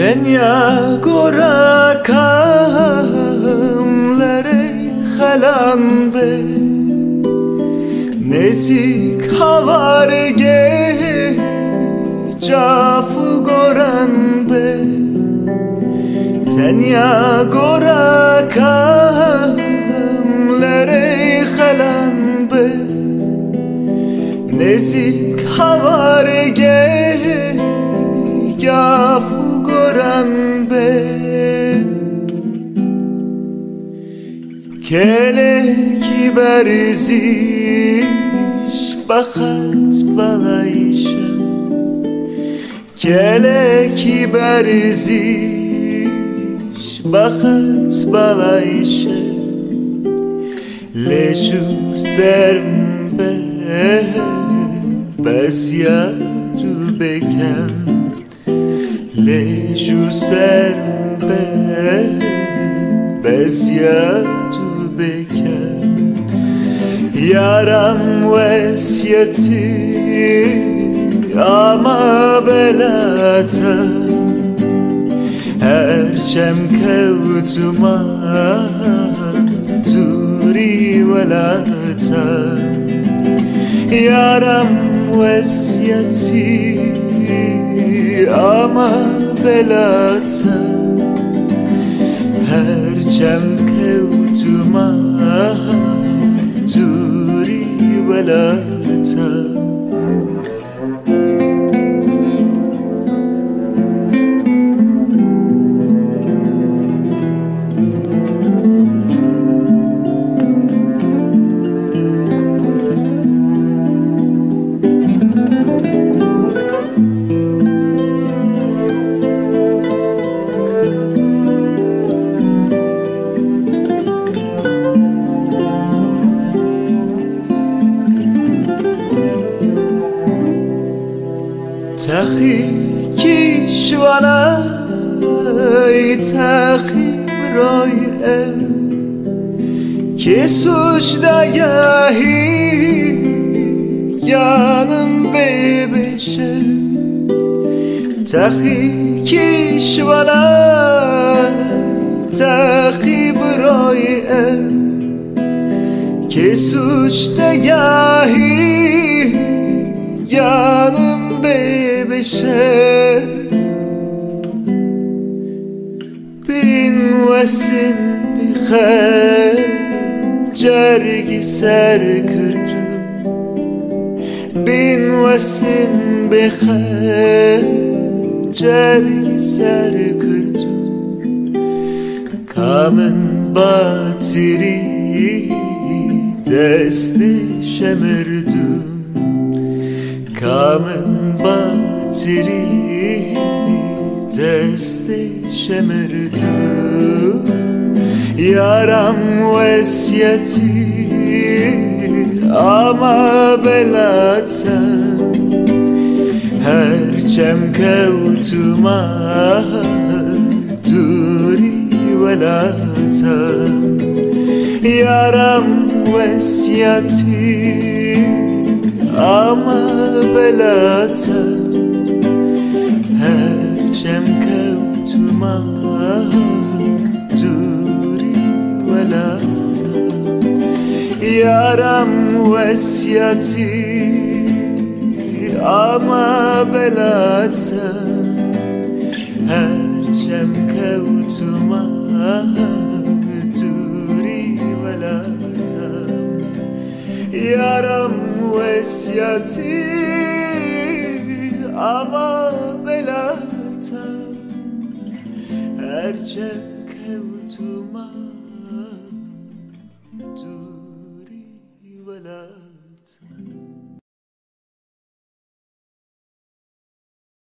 Tenya gora kamlere xalan be. Nezik havarge cafu goran be. Tenya gora kamlere xalan be. Nezik havarge cafu gören be. Keleki berziş Bakat balayşa. Keleki berziş Bakat balayşa. Leşur sermbe Bezya tu beken les jours serbe tu beke Yaram vesiyeti ama belata. Her kevtuma turi velata. Yaram vesiyeti ama belata Her cem kevtuma Duri velata تخی کیشوانای تخی برای ام. که سوش دگهی یانم ببشه. تخی کیشوانای تخی برای ام. که سوش دگهی yanım bebeşe Bin vesin bixer Cergi ser kırdım Bin vesin bixer Cergi ser kırdım Kamın batiri Desti şemirdim Kamın batiri Desti şemirdim Yaram vesiyeti ama belata Her çem kevtuma duri velata Yaram vesiyeti ama belata Her çem kevtuma duri velata Yaram vesiyeti ama belata Her çem kevtuma duri وسيتي أما بلا تر أرجك وتمر